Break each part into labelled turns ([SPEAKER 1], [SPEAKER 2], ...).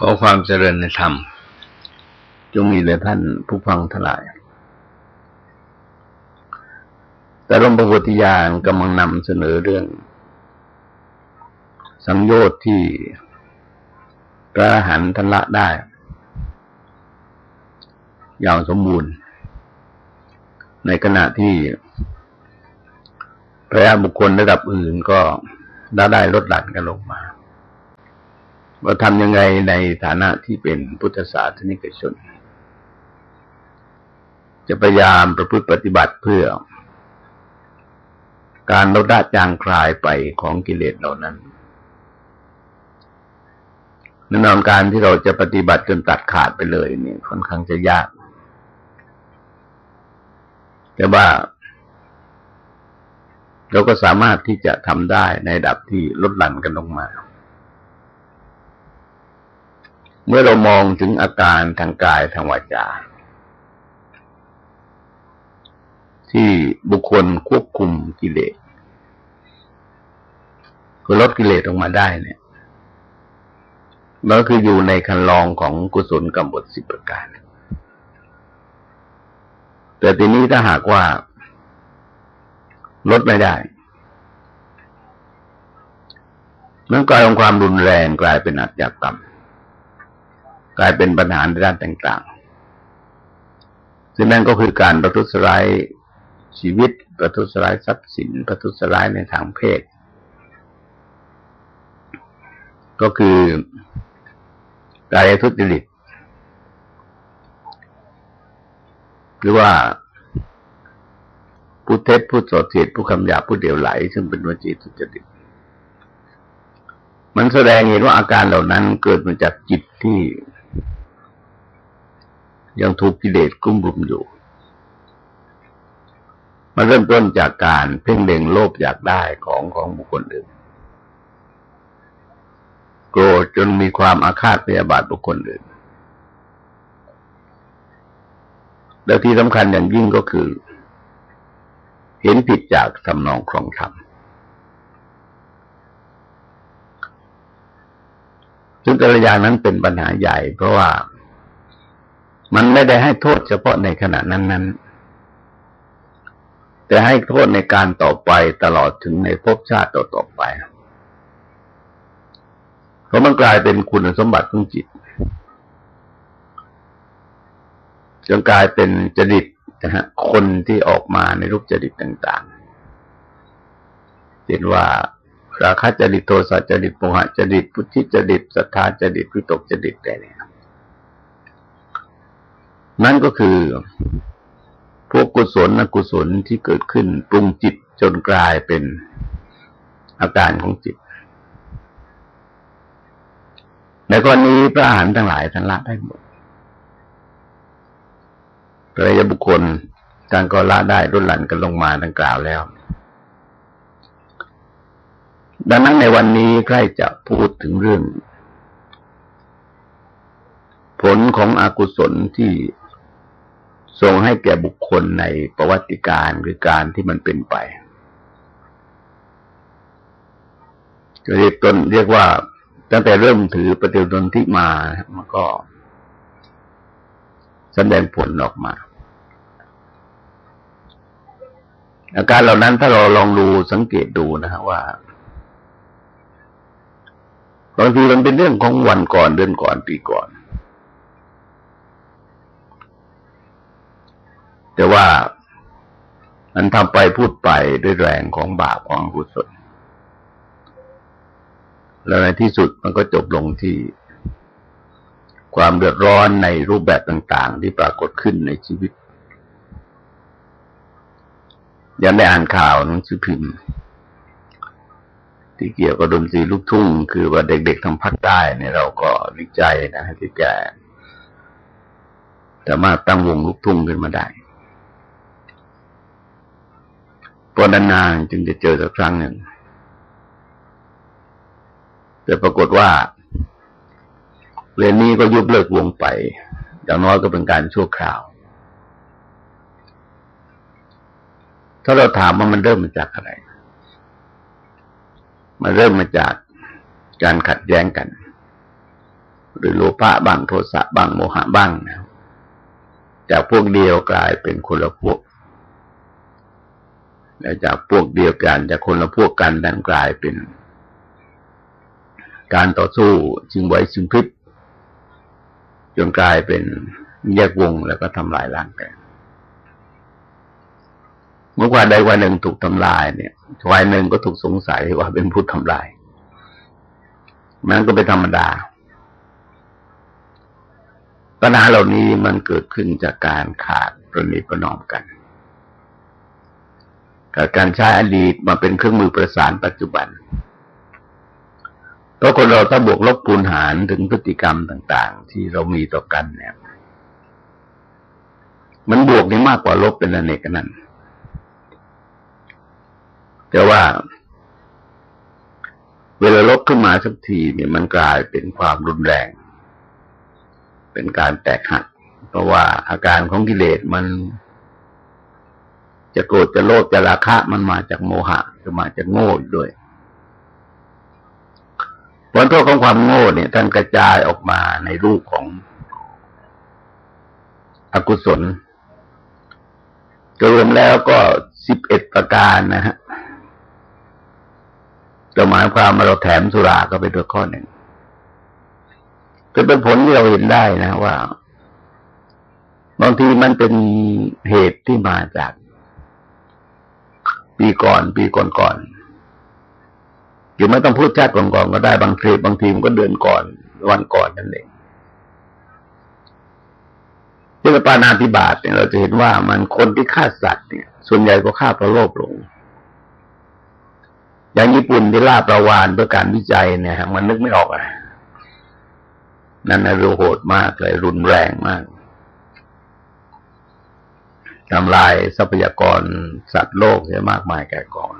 [SPEAKER 1] ขอความเจริญในธรรม จงมีแด่ท่านผู้ฟังทั้งหลาย แต่หลวงพระพุทธญาณกำลังนำเสนอเรื่อง สังโยชน์ที่พระหันทันละได้ อย่างสมบูรณ์ ในขณะที่พระบุคคลระดับอื่นก็ได้ได้ลดหลั่นกันลงมา ว่าทำยังไงในฐานะที่เป็นพุทธศาสนิกชน จะพยายามประพฤติปฏิบัติเพื่อ การลดละจางคลายไปของกิเลสเหล่านั้นแน่นอนการที่เราจะปฏิบัติจนตัดขาดไปเลยนี่ค่อนข้างจะยาก แต่ว่า เราก็สามารถที่จะทำได้ในดับที่ลดหลั่นกันลงมา เมื่อเรามองถึงอาการทางกายทางวาจา ที่บุคคลควบคุมกิเลสก็ลดกิเลสออกมาได้เนี่ยมันก็คืออยู่ในคันลองของกุศลกรรมบทสิบประการ แต่ทีนี้ถ้าหากว่า ลดไม่ได้มันกลายเป็นความรุนแรงกลายเป็นอัตยากรรม กลายเป็นปัญหาในด้านต่างๆซึ่งนั่นก็คือการประทุษร้ายชีวิต ประทุษร้ายทรัพย์สิน ประทุษร้ายในทางเพศ ก็คือกายทุจริตหรือว่าผู้เท็จผู้สดเสียดผู้คำหยาผู้เดียวไหล ซึ่งเป็นวจีทุจริตมันแสดงเห็นว่าอาการเหล่านั้นเกิดมาจากจิตที่ ยังถูกกิเลสกุ้มรุมอยู่มาเริ่มต้นจากการเพ่งเล็งโลภอยากได้ของของบุคคลอื่น โกรธจนมีความอาฆาตพยาบาทบุคคลอื่น แล้วที่สำคัญอย่างยิ่งก็คือ เห็นผิดจากสำนองครองธรรมซึ่งกระยานั้นเป็นปัญหาใหญ่เพราะว่า มันไม่ได้ให้โทษเฉพาะในขณะนั้นๆแต่ให้โทษในการต่อไปตลอดถึงในภพชาติต่อๆไป เพราะมันกลายเป็นคุณสมบัติของจิตจนกลายเป็นจริตนะฮะคนที่ออกมาในรูปจริตต่างๆเห็นว่าราคะจริตโทสะจริตโมหะจริตพุทธิจริตศรัทธาจริตวิตกจริตอะไรเนี่ย นั่นก็คือ พวกกุศลอกุศลที่เกิดขึ้นปรุงจิตจนกลายเป็นอาการของจิต ในกรณีพระอาหารทั้งหลายท่านละได้หมดพระยบุคคลการก็ละได้รุ่นหลันกันลงมาดังกล่าวแล้ว ดังนั้นในวันนี้ใกล้จะพูดถึงเรื่อง ผลของอกุศลที่ ทรงให้แก่บุคคลในประวัติการหรือการที่มันเป็นไปเรียกตนเรียกว่าตั้งแต่เริ่มถือปฏิดนที่มามันก็แสดงผลออกมา อาการเหล่านั้นถ้าเราลองดูสังเกตดูนะฮะว่าบางทีมันเป็นเรื่องของวันก่อนเดือนก่อนปีก่อน แต่ว่ามันทำไปพูดไปด้วยแรงของบาปของกุศลแล้วในที่สุดมันก็จบลงที่ความเดือดร้อนในรูปแบบต่างๆ ที่ปรากฏขึ้นในชีวิต ยังได้อ่านข่าวหนังสือพิมพ์ ที่เกี่ยวกับดนตรีลูกทุ่ง คือว่าเด็กๆทางภาคใต้เนี่ยเราก็วิจัยนะที่แกสามารถตั้งวงลูกทุ่งขึ้นมาได้พอ นานๆจึงจะเจอสักครั้งหนึ่งแต่ปรากฏว่าเรียนนี้ก็ยุบเลิกวงไป อย่างน้อยก็เป็นการชั่วคราว ถ้าเราถามว่ามันเริ่มมาจากอะไร มันเริ่มมาจากการขัดแย้งกัน หรือโลภะบ้างโทสะบ้างโมหะบ้างนะจากพวกเดียวกลายเป็นคนละพวก และจากพวกเดียวกันจากคนละพวกกันดันกลายเป็น การต่อสู้ชิงไหวชิงพริบจนกลายเป็นแยกวงแล้วก็ทำลายล้างกันเมื่อวันใดวันหนึ่งถูกทำลายเนี่ยวันหนึ่งก็ถูกสงสัยว่าเป็นผู้ทำลายมันก็เป็นธรรมดา ปัญหาเหล่านี้มันเกิดขึ้นจากการขาดประนีประนอมกัน กับการใช้อดีตมาเป็นเครื่องมือประสานปัจจุบัน เพราะคนเราถ้าบวกลบคูณหารถึงพฤติกรรมต่าง ๆ ที่เรามีต่อกันเนี่ย มันบวกนี่มากกว่าลบเป็นอเนกนั้นแต่ว่า เวลาลบขึ้นมาสักทีเนี่ยมันกลายเป็นความรุนแรง เป็นการแตกหัก เพราะว่าอาการของกิเลสมัน จะโกรธจะโลภจะราคะมันมาจากโมหะจะมาจากโง่ด้วยผลโทษของความโง่เนี่ยท่านกระจายออกมาในรูปของอกุศลรวมแล้วก็สิบเอ็ดประการนะฮะจะหมายความว่าเราแถมสุราก็เป็นตัวข้อหนึ่งก็เป็นผลที่เราเห็นได้นะว่า บางทีมันเป็นเหตุที่มาจาก ปีก่อน ปีก่อนๆอนอยู่ไม่ต้องพูดชาติก่อนๆก็ได้บางทีบางทีมันก็เดือนก่อน วันก่อนนั่นเองที่ปานาธิบาตเนี่ยเราจะเห็นว่ามันคนที่ฆ่าสัตว์เนี่ย ส่วนใหญ่ก็ฆ่าเพราะโลภหลงอย่างญี่ปุ่นที่ล่าประวานด้วยการวิจัยเนี่ยมันนึกไม่ออกอะนั่นนะรโหดมากเลยรุนแรงมาก ทำลายทรัพยากรสัตว์โลกเสียมากมายแก่กอง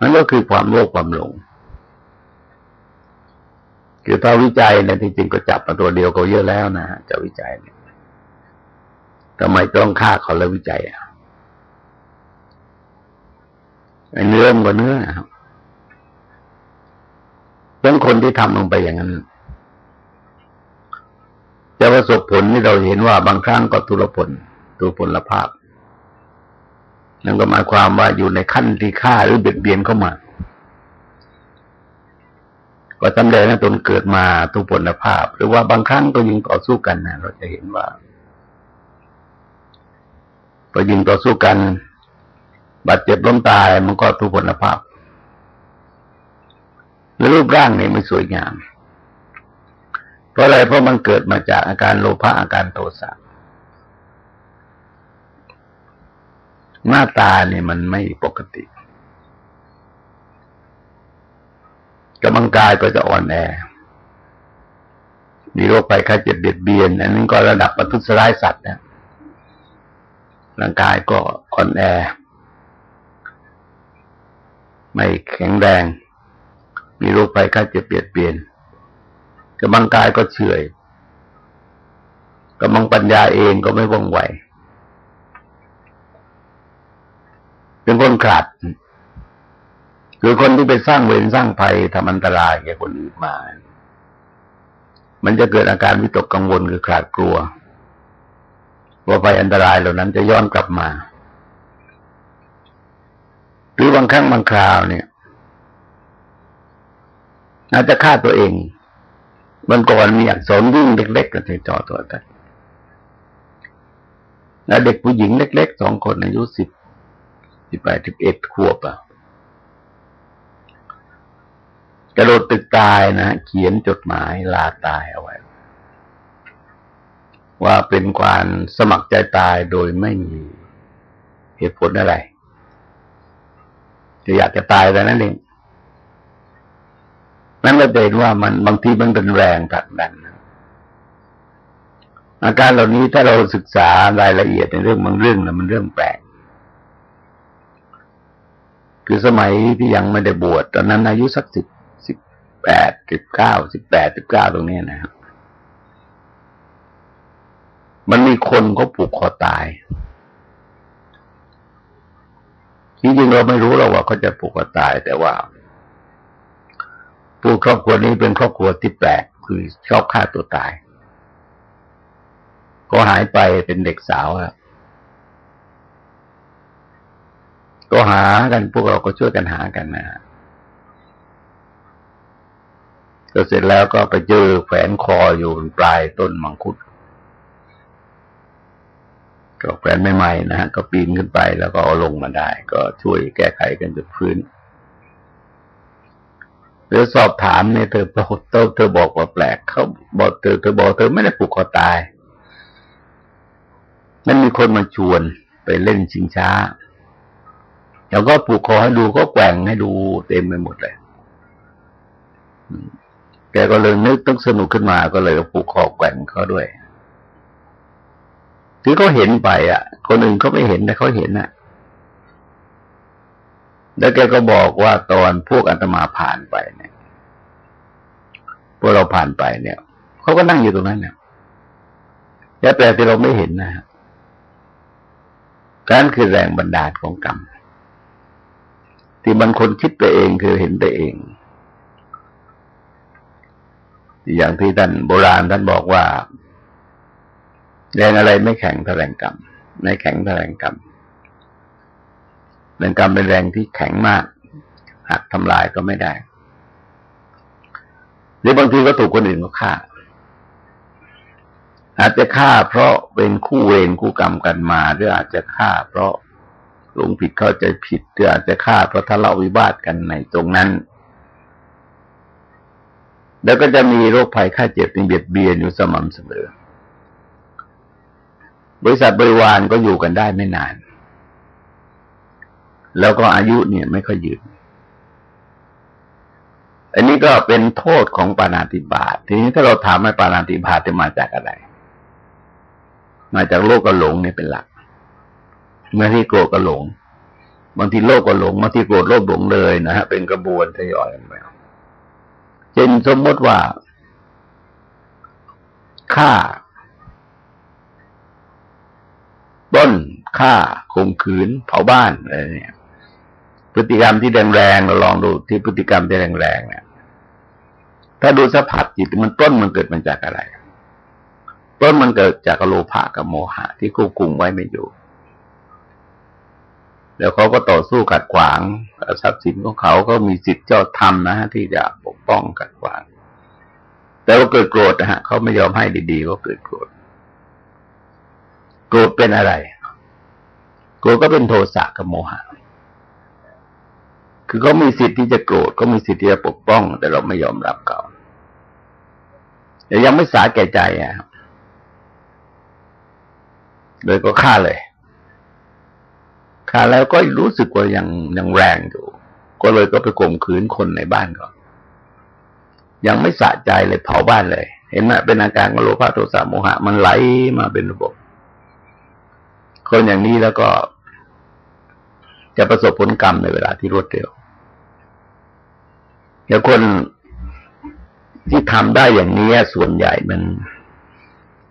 [SPEAKER 1] นั่นก็คือความโลภความหลงคือถ้าวิจัยเนี่ยจริงๆก็จับมาตัวเดียวก็เยอะแล้วนะฮะจะวิจัยเนี่ยทำไมต้องฆ่าเขาแล้ววิจัยอะเนื้อมันก็เนื้อนะครับเป็นคนที่ทำลงไปอย่างนั้น จะประสบผลที่เราเห็นว่าบางครั้งก็ทุรพลทุรพลภาพ นั่นก็หมายความว่าอยู่ในขั้นที่ฆ่าหรือเบียดเบียนเข้ามา ก็จำเลยนะตนเกิดมาทุพลภาพ หรือว่าบางครั้งก็ยิงต่อสู้กันนะเราจะเห็นว่าพอยิงต่อสู้กันบาดเจ็บล้มตายมันก็ทุกพลภาพแล้วรูปร่างเนี่ยไม่สวยงาม ราะอะไรเพราะมันเกิดมาจากอาการโลภะอาการโทสะหน้าตาเนี่ยมันไม่ปกติกำลังกายก็จะอ่อนแอ มีโรคไปไข้เจ็บเบียดเบียน อันนี้นก็ระดับปทุสร้ายสัตว์นะร่างกายก็อ่อนแอ ไม่แข็งแรง มีโรคภัยไข้เจ็บเบียดเบียน กำลังกายก็เฉื่อยกำลังปัญญาเองก็ไม่ว่องไวเป็นคนขาดคือคนที่ไปสร้างเวรสร้างภัยทำอันตรายแก่คนอื่นมา มันจะเกิดอาการวิตกกังวลคือขาดกลัว ว่าภัยอันตรายเหล่านั้นจะย้อนกลับมา หรือบางครั้งบางคราวเนี่ยอาจจะฆ่าตัวเอง มันก่อนมีอักษรวิ่งเล็กๆกันในจอตัวกันแล้วเด็กผู้หญิงเล็กๆสองคนอายุสิบสิบแปดสิบเอ็ดขวบอะกระโดดตึกตายนะเขียนจดหมายลาตายเอาไว้ ว่าเป็นการสมัครใจตายโดยไม่มีเหตุผลอะไรจะอยากจะตายแต่นั้นเอง นั้นเราเห็นว่ามันบางทีมันเป็นแรงผลักดันอาการเหล่านี้ถ้าเราศึกษารายละเอียดในเรื่องบางเรื่องนะมันเรื่องแปลก คือสมัยที่ยังไม่ได้บวชตอนนั้นอายุสักสิบสิบแปดสิบเก้าสิบแปดสิบเก้าตรงนี้นะครับ มันมีคนเขาผูกคอตายจริงๆเราไม่รู้หรอกว่าเขาจะผูกคอตายแต่ว่า ผู้ครอบครัวนี้เป็นครอบครัวที่แปลกคือชอบฆ่าตัวตาย ก็หายไปเป็นเด็กสาวอะก็หากันพวกเราก็ช่วยกันหากันนะก็เสร็จแล้วก็ไปเจอแขวนคออยู่ปลายต้นมังคุดก็แขวนใหม่ๆนะฮะก็ปีนขึ้นไปแล้วก็เอาลงมาได้ ก็ช่วยแก้ไขกันจนพื้น หรือสอบถามเนี่ยเธอบอกเธอเธอบอกว่าแปลกเขาบอกเธอเธอบอกเธอไม่ได้ผูกคอตายมันมีคนมาชวนไปเล่นชิงช้า แล้วก็ผูกคอให้ดูก็แกว่งให้ดูเต็มไปหมดเลย แกก็เลยนึกต้องสนุกขึ้นมาก็เลยผูกคอแกว่งเขาด้วยถือเขาเห็นไป อะ คนอื่นเขาไม่เห็นแต่เขาเห็นอะ แล้วแกก็บอกว่าตอนพวกอัตมาผ่านไปเนี่ย พวกเราผ่านไปเนี่ยเขาก็นั่งอยู่ตรงนั้นเนี่ยแต่แปลที่เราไม่เห็นนะฮะการคือแรงบันดาลของกรรม ที่มันคนคิดไปเองคือเห็นไปเอง อย่างที่ท่านโบราณท่านบอกว่า แรงอะไรไม่แข็งเท่าแรงกรรม ไม่แข็งเท่าแรงกรรม แรงกรรมเป็นแรงที่แข็งมากหักทำลายก็ไม่ได้ หรือบางทีก็ถูกคนอื่นก็ฆ่า อาจจะฆ่าเพราะเป็นคู่เวรคู่กรรมกันมา หรืออาจจะฆ่าเพราะหลงผิดเข้าใจผิดหรืออาจจะฆ่าเพราะทะเลาะวิวาทกันในตรงนั้น แล้วก็จะมีโรคภัยค่าเจ็บเป็นเบียดเบียนอยู่สม่ำเสมอบริษัทบริวารก็อยู่กันได้ไม่นาน แล้วก็อายุเนี่ยไม่ค่อยยืน อันนี้ก็เป็นโทษของปานาติบาตทีนี้ถ้าเราถามว่าปานาติบาตจะมาจากอะไร มาจากโลกกระหลงเนี่ยเป็นหลักบางทีโกรธก็หลง บางทีโลภก็หลงบางทีโกรธโลภหลงเลยนะฮะ เป็นกระบวนทยอยกันไปเช่นสมมติว่าฆ่าต้นฆ่าข่มขืนเผาบ้านอะไรเนี่ย พฤติกรรมที่แรงๆเราลองดูที่พฤติกรรมที่แรงๆเนี่ยถ้าดูสภาพจิตมันต้นมันเกิดมาจากอะไร ต้นมันเกิดจากโลภะกับโมหะ ที่ควบคุมไว้ไม่อยู่ แล้วเขาก็ต่อสู้ขัดขวางทรัพย์สินของเขาก็มีสิทธิ์เจ้าธรรมนะฮะที่จะปกป้องขัดขวาง แต่ว่าเกิดโกรธนะฮะเขาไม่ยอมให้ดีๆก็เกิดโกรธ โกรธเป็นอะไร โกรธก็เป็นโทสะกับโมหะ คือเขามีสิทธิ์ที่จะโกรธก็มีสิทธิ์ที่จะปกป้อง แต่เราไม่ยอมรับเขาแต่ยังไม่สาแก่ใจอะเลยก็ฆ่าเลยขาแล้วก็รู้สึกว่ายังยังแรงอยู่ ก็เลยก็ไปข่มขืนคนในบ้านก่อนยังไม่สะใจเลยเผาบ้านเลย เห็นไหมเป็นอาการโลภะโทสะโมหะ มันไหลมาเป็นระบบ คนอย่างนี้แล้วก็ จะประสบผลกรรมในเวลาที่รวดเร็ว แล้วคนที่ทำได้อย่างนี้ส่วนใหญ่มัน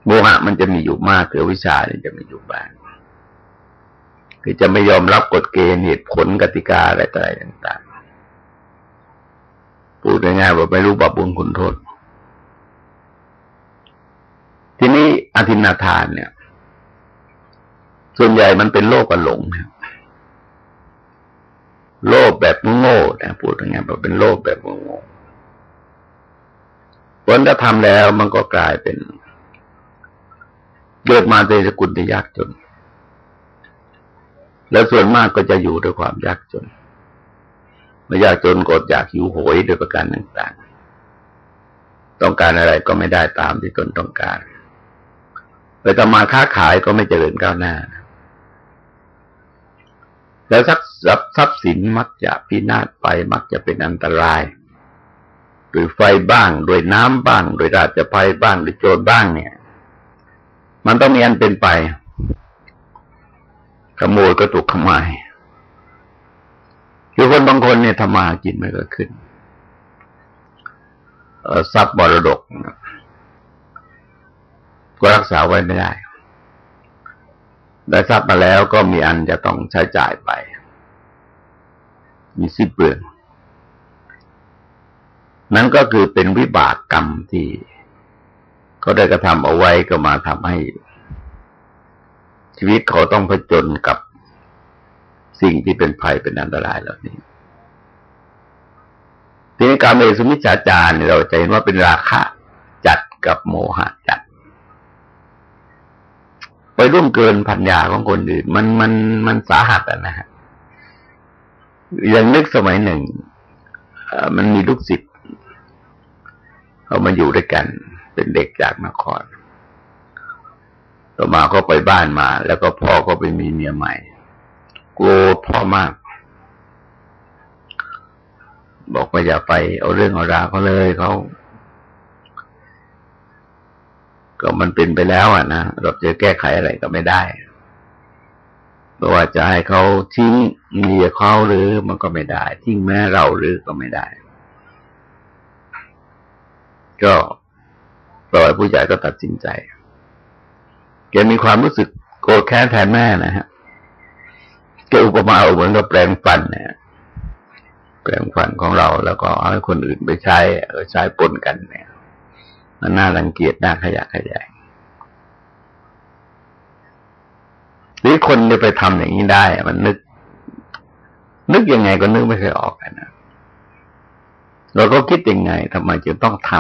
[SPEAKER 1] โมหะมันจะมีอยู่มากแต่วิชาเนี่ยจะมีอยู่บ้างคือจะไม่ยอมรับกฎเกณฑ์เหตุผลกติกาอะไรต่างๆพูดง่ายๆว่าไม่รู้บาปบุญคุณโทษ ทีนี้อธินาทานเนี่ย ส่วนใหญ่มันเป็นโลกกันหลงนะ โลภแบบโง่นะพูดง่ายๆว่าเป็นโลภแบบโง่ผลถ้าทำแล้วมันก็กลายเป็นเกิดมาในสกุลที่ยากจน แล้วส่วนมากก็จะอยู่ด้วยความยากจนไม่ยากจนกดอยากหิวโหยโดยประการต่างๆ ต้องการอะไรก็ไม่ได้ตามที่ตนต้องการ ไปทำมาค้าขายก็ไม่เจริญก้าวหน้า แล้วทรัพย์ทรัพย์สินมักจะพินาศไปมักจะเป็นอันตรายโดยไฟบ้างโดยน้ำบ้างโดยราชภัยบ้างโดยโจรบ้างเนี่ย มันต้องมีอันเป็นไป ขโมยก็ถูกขโมยคือคนบางคนเนี่ยทำมากินไม่ก็ขึ้นทรัพย์บรดก ก็รักษาไว้ไม่ได้ ได้ทรัพย์มาแล้วก็มีอันจะต้องใช้จ่ายไป มีสิ้นเปลืองนั้นก็คือเป็นวิบากกรรมที่เขาได้กระทำเอาไว้ก็มาทำให้ ชีวิตเขาต้องผจญกับสิ่งที่เป็นภัยเป็นอันตรายเหล่านี้ทีนี้การเมสุมิจฉาจารเราจะเห็นว่าเป็นราคะจัดกับโมหะจัด ไปร่วมเกินพัญญาของคนอื่น มันมันมันสาหัสอะนะฮะอย่างนึกสมัยหนึ่งมันมีลูกศิษย์เขามาอยู่ด้วยกัน เป็นเด็กจากนครต่อมาก็ไปบ้านมา แล้วก็พ่อก็ไปมีเมียใหม่กลัวพ่อมาก บอกว่าอย่าไปเอาเรื่องเอาราวเขาเลยเขา ก็มันเป็นไปแล้วอะนะเราจะแก้ไขอะไรก็ไม่ได้เพราะว่าจะให้เขาทิ้งเมียเขาหรือมันก็ไม่ได้ ทิ้งแม่เราหรือก็ไม่ได้ ก็ปล่อยผู้ใหญ่ก็ตัดสินใจแกมีความรู้สึกโกรธแค้นแทนแม่นะฮะแกอุปมาเหมือนกับแปลงฟันเนี่ยแปลงฟันของเราแล้วก็ให้คนอื่นไปใช้ใช้ปนกันเนี่ย มันน่ารังเกียจน่าขยะขยายหรือคนจะไปทำอย่างนี้ได้ มันนึก นึกยังไงก็นึกไม่เคยออกนะเราก็คิดยังไงทำไมจึงต้องท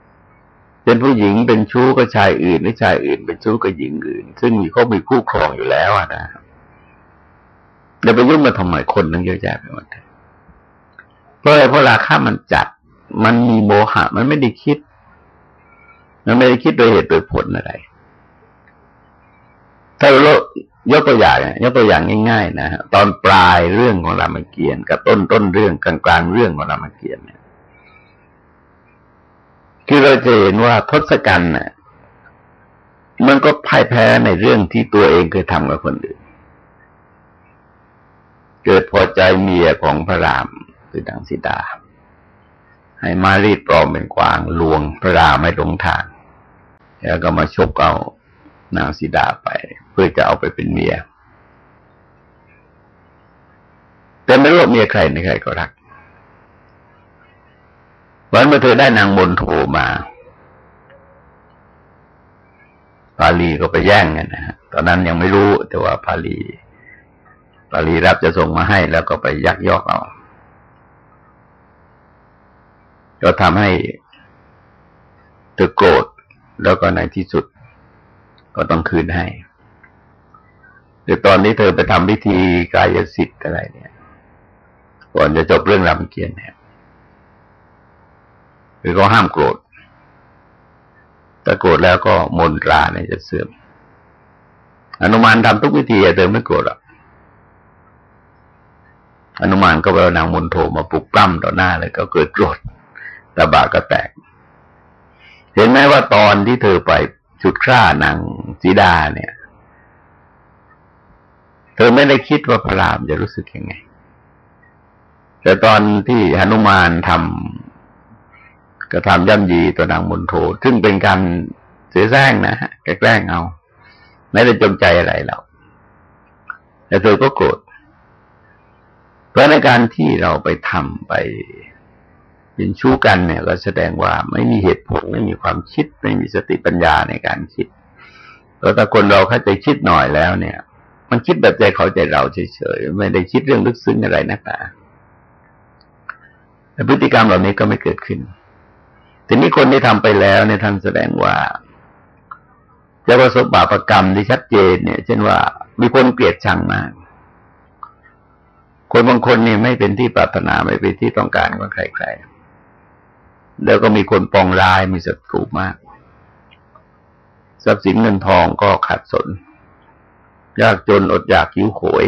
[SPEAKER 1] ำเป็นผู้หญิงเป็นชู้กับชายอื่นหรือชายอื่น เป็นชู้กับหญิงอื่น ซึ่งมีเขามีคู่ครองอยู่แล้วนะเดี๋ยวไปยุ่งมาทำไมคนนึงเยอะแยะไปหมดเพราะอะไรเพราะราคามันจัด มันมีโมหะ มันไม่ได้คิด มันไม่ได้คิดโดยเหตุโดยผลอะไร ถ้าเรายกตัวอย่างยกตัวอย่างง่าย ๆ นะตอนปลายเรื่องของรามเกียรติ์กับต้นต้นเรื่องกลางกลางเรื่องของรามเกียรติ์เนี่ยคือเราจะเห็นว่าทศกัณฐ์น่ะ มันก็พ่ายแพ้ในเรื่องที่ตัวเองเคยทำกับคนอื่น เกิดพอใจเมียของพระรามคือดังสิดา ให้มารีดปลอมเป็นกวางลวงพระรามไม่หลงทาง แล้วก็มาชกเอานางสีดาไป เพื่อจะเอาไปเป็นเมีย แต่ไม่รู้เมียใครในใครก็รักวันเมื่อเธอได้นางมนโทมาพาลีก็ไปแย่งกันนะฮะตอนนั้นยังไม่รู้แต่ว่าพาลีพาลีรับจะส่งมาให้แล้วก็ไปยักยอกเอา ก็ทำให้เธอโกรธ แล้วก็ในที่สุดก็ต้องคืนให้เดี๋ยวตอนนี้เธอไปทำพิธีกายสิทธิ์อะไรเนี่ย ก่อนจะจบเรื่องรำเกียรติเนี่ยคือเขาห้ามโกรธถ้าโกรธแล้วก็มนตราเนี่ยจะเสื่อม อนุมานทำทุกวิธีเธอไม่โกรธหรอกอนุมานก็ไปเอานางมนโทมาปลุกปล้ำต่อหน้าเลยก็เกิดโกรธตาบาก็แตก เห็นไหมว่าตอนที่เธอไปจุดฆ่านางสีดาเนี่ย เธอไม่ได้คิดว่าพระรามจะรู้สึกยังไง แต่ตอนที่หนุมานทำกระทำย่ำยีตัวนางมนโทซึ่งเป็นการเสียแซงนะฮะแกล้งเอา ไม่ได้จงใจอะไรหรอกแต่เธอก็โกรธเพราะในการที่เราไปทำไป็นชู้กันเนี่ย ก็แสดงว่าไม่มีเหตุผลไม่มีความคิด ไม่มีสติปัญญาในการคิดแล้วถ้าคนเราเข้าใจคิดหน่อยแล้วเนี่ย มันคิดแบบใจเขาใจเราเฉยๆไม่ได้คิดเรื่องลึกซึ้งอะไรนักหนาแต่พฤติกรรมเหล่านี้ก็ไม่เกิดขึ้นทีนี้คนที่ทำไปแล้วเนี่ยท่านแสดงว่าจะประสบบาปรกรรมที่ชัดเจนเนี่ย เช่นว่ามีคนเกลียดชังมาก คนบางคนนี่ไม่เป็นที่ปรารถนาไม่เป็นที่ต้องการของใครๆ แล้วก็มีคนปองร้ายมีศัตรูมาก ทรัพย์สินเงินทองก็ขาดสน ยากจนอดอยากหิวโหย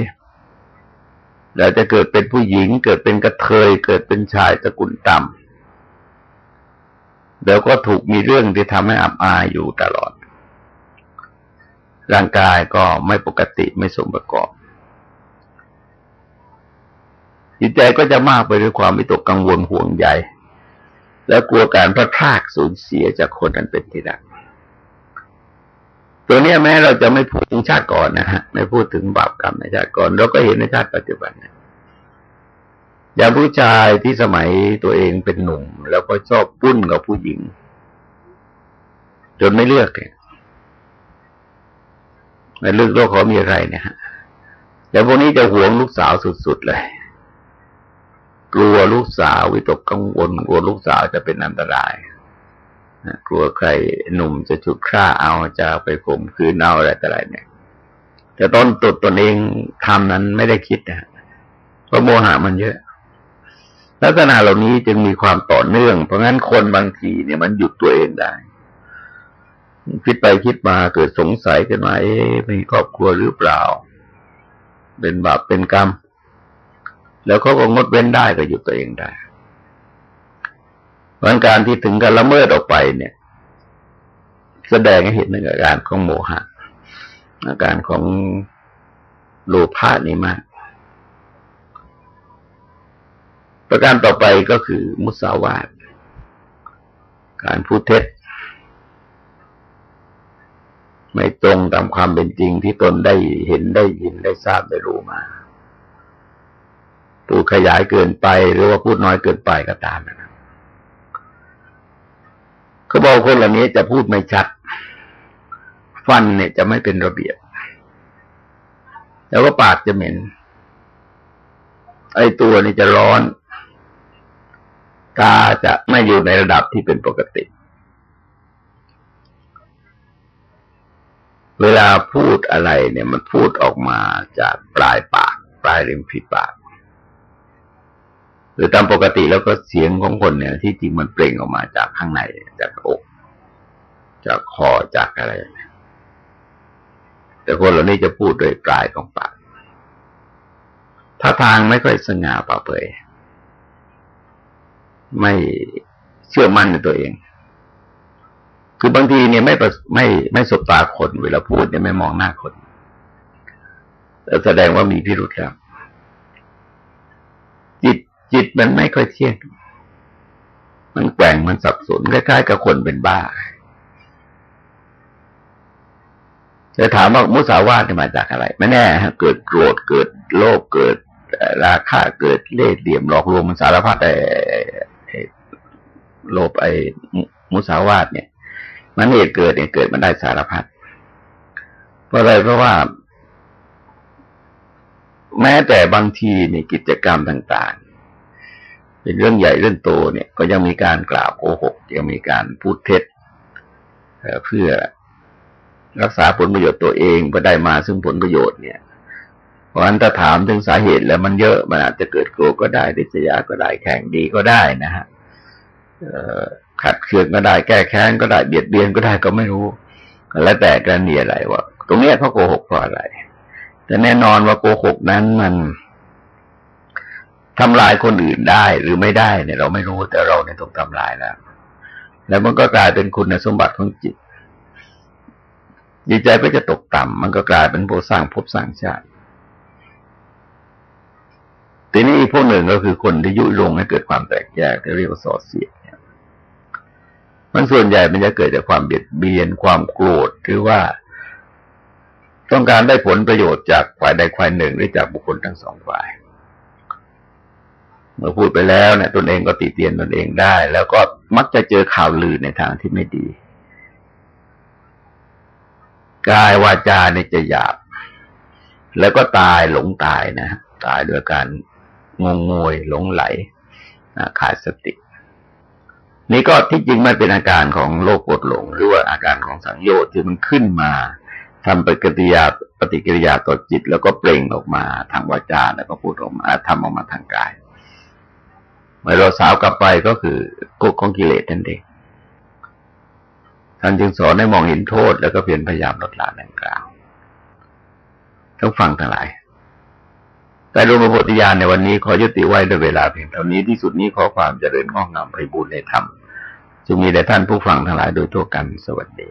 [SPEAKER 1] แล้วจะเกิดเป็นผู้หญิง เกิดเป็นกระเทย เกิดเป็นชายตระกุลต่ำแล้วก็ถูกมีเรื่องที่ทำให้อับอายอยู่ตลอด ร่างกายก็ไม่ปกติไม่สมประกอบจิตใจก็จะมากไปด้วยความวิตกกังวลห่วงใย แล้วกลัวการพลาดพลาดสูญเสียจากคนนั้นเป็นที่รักตัวนี้แม้เราจะไม่พูดถึงชาติก่อนนะฮะไม่พูดถึงบาปกรรมในชาติก่อน เราก็เห็นในชาติปัจจุบันนี่ยอย่างผู้ชายที่สมัยตัวเองเป็นหนุ่ม แล้วก็ชอบปุ้นกับผู้หญิง จนไม่เลือกเนี่ยไม่เลือกโลกเขามีอะไรเนี่ยฮะแต่พวกนี้จะหวงลูกสาวสุดๆเลย กลัวลูกสาววิตกกังวลกลัวลูกสาวจะเป็นอันตรายกลัวใครหนุ่มจะฉุดฆ่าเอาจะไปข่มขืนเอาอะไรต่ออะไรเนี่ย แต่ต้นตุดตนเองทำนั้นไม่ได้คิดนะเพราะโมหะมันเยอะลักษณะเหล่านี้จึงมีความต่อเนื่อง เพราะงั้นคนบางทีเนี่ยมันหยุดตัวเองได้ คิดไปคิดมาเกิดสงสัยกันว่าเอ๊ะมีครอบครัวหรือเปล่า เป็นบาปเป็นกรรม แล้วเขาก็งดเว้นได้ก็หยุดตัวเองได้เพราะการที่ถึงการละเมิดออกไปเนี่ย แสดงให้เห็นในอาการของโมหะ อาการของโลภะนี่มาก ประการต่อไปก็คือมุสาวาทการพูดเท็จ ไม่ตรงตามความเป็นจริงที่ตนได้เห็นได้ยินได้ทราบได้รู้มา พูดขยายเกินไป หรือว่าพูดน้อยเกินไปก็ตามนะเขาบอกคนเหล่านี้จะพูดไม่ชัด ฟันเนี่ยจะไม่เป็นระเบียบ แล้วก็ปากจะเหม็น ไอ้ตัวนี่จะร้อน ตาจะไม่อยู่ในระดับที่เป็นปกติ เวลาพูดอะไรเนี่ยมันพูดออกมาจากปลายปาก ปลายริมฝีปาก หรือตามปกติแล้วก็เสียงของคนเนี่ย ที่จริงมันเปล่งออกมาจากข้างในจากอกจากคอจากอะไร แต่คนเหล่านี้จะพูดโดยปลายของปากท่าทางไม่ค่อยสง่าป่าเผยไม่เชื่อมั่นในตัวเอง คือบางทีเนี่ยไม่ไม่ไม่สบตาคนเวลาพูดเนี่ยไม่มองหน้าคนแแสดงว่ามีพิรุธแล้ว จิตมันไม่ค่อยเที่ยง มันแกว่งมันสับสนคล้ายๆกับคนเป็นบ้าจะถามว่ามุสาวาทมาจากอะไร ไม่แน่เกิดโกรธเกิดโลภเกิดราคะเกิดเล่ห์เหลี่ยมหลอกลวงมันสารพัดไอ้โลภไอ้มุสาวาทเนี่ย มันเหตุเกิดเนี่ยเกิดมันได้สารพัดเพราะอะไรเพราะว่า แม้แต่บางทีในกิจกรรมต่าง เป็นเรื่องใหญ่เรื่องโตเนี่ย ก็ยังมีการกล่าวโกหกยังมีการพูดเท็จเพื่อรักษาผลประโยชน์ตัวเองเพื่อได้มาซึ่งผลประโยชน์เนี่ย เพราะฉะนั้นถ้าถามถึงสาเหตุแล้วมันเยอะมันอาจจะเกิดโกรก็ได้ดิษยาก็ได้แข่งดีก็ได้นะฮะขัดเคืองก็ได้แก้แค้นก็ได้เบียดเบียนก็ได้ก็ไม่รู้ แล้วแต่กรณีอะไรว่า ตรงนี้เขาโกหกเพราะอะไร แต่แน่นอนว่าโกหกนั้นมัน ทำลายคนอื่นได้หรือไม่ได้เนี่ย เราไม่รู้แต่เราเนี่ยถูกทำลายแล้ว แล้วมันก็กลายเป็นคุณสมบัติของจิต จิตใจก็จะตกต่ำมันก็กลายเป็นผู้สร้างภพสร้างชาติทีนี้พวกหนึ่งก็คือคนที่ยุยงให้เกิดความแตกแยกที่เรียกว่าสอเสียเนี่ยมันส่วนใหญ่มันจะเกิดจากความเบียดเบียนความโกรธหรือว่า ต้องการได้ผลประโยชน์จากฝ่ายใดฝ่ายหนึ่งหรือจากบุคคลทั้งสองฝ่าย เมื่อพูดไปแล้วเนี่ยตนเองก็ติเตียนตนเองได้ แล้วก็มักจะเจอข่าวลือในทางที่ไม่ดี กายวาจาเนี่ยจะหยาบ แล้วก็ตายหลงตายนะตายด้วยการงงงวยหลงไหลขาดสติ นี่ก็ที่จริงมันเป็นอาการของโรคกดหลง หรือว่าอาการของสังโยชน์ที่มันขึ้นมาทำปฏิกิริยาปฏิกิริยาต่อจิต แล้วก็เปล่งออกมาทางวาจาแล้วก็พูดออกมาทำออกมาทางกาย เมื่อเราสาวกลับไปก็คือกฎของกิเลสนั่นเองท่านจึงสอนให้มองเห็นโทษแล้วก็เพียรพยายามลดละดังกล่าวต้องฟังทั้งหลาย แต่รวมบทญาณในวันนี้ขอยุติไว้ด้วยเวลาเพียงเท่านี้ที่สุดนี้ขอความเจริญงอกงามไปบูรณนธรรมจึงมีแด่ท่านผู้ฟังทั้งหลายโดยทั่วกันสวัสดี